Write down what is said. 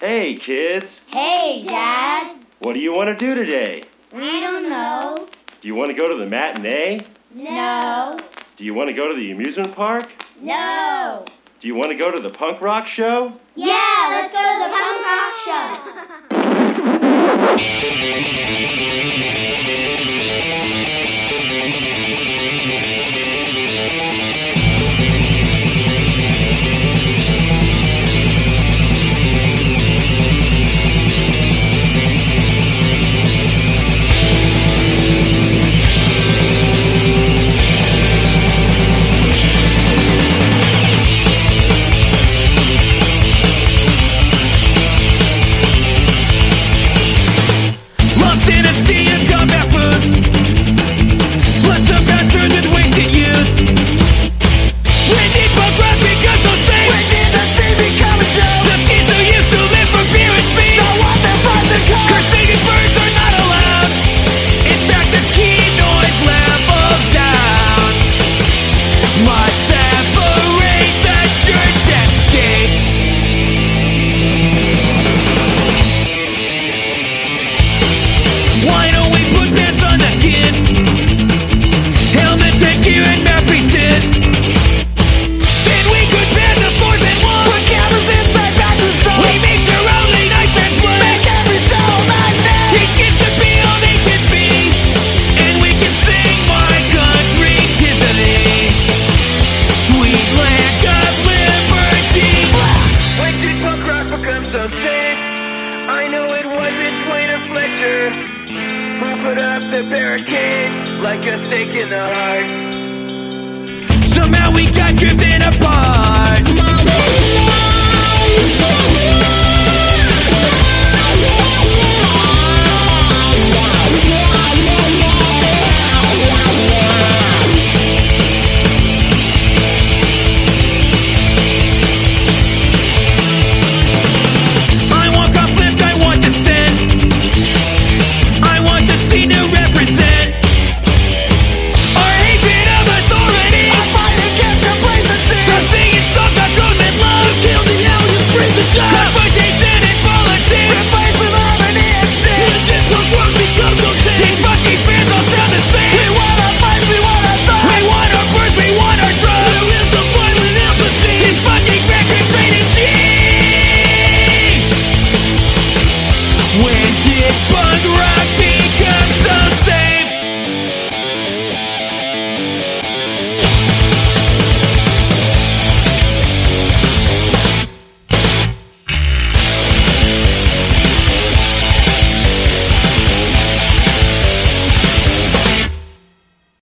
Hey, kids. Hey, Dad. What do you want to do today? We don't know. Do you want to go to the matinee? No. Do you want to go to the amusement park? No. Do you want to go to the punk rock show? Yeah, let's go to the punk rock show. Must rock become so safe? I know it wasn't Twain or Fletcher who put up the barricades like a stake in the heart. Somehow we got driven apart.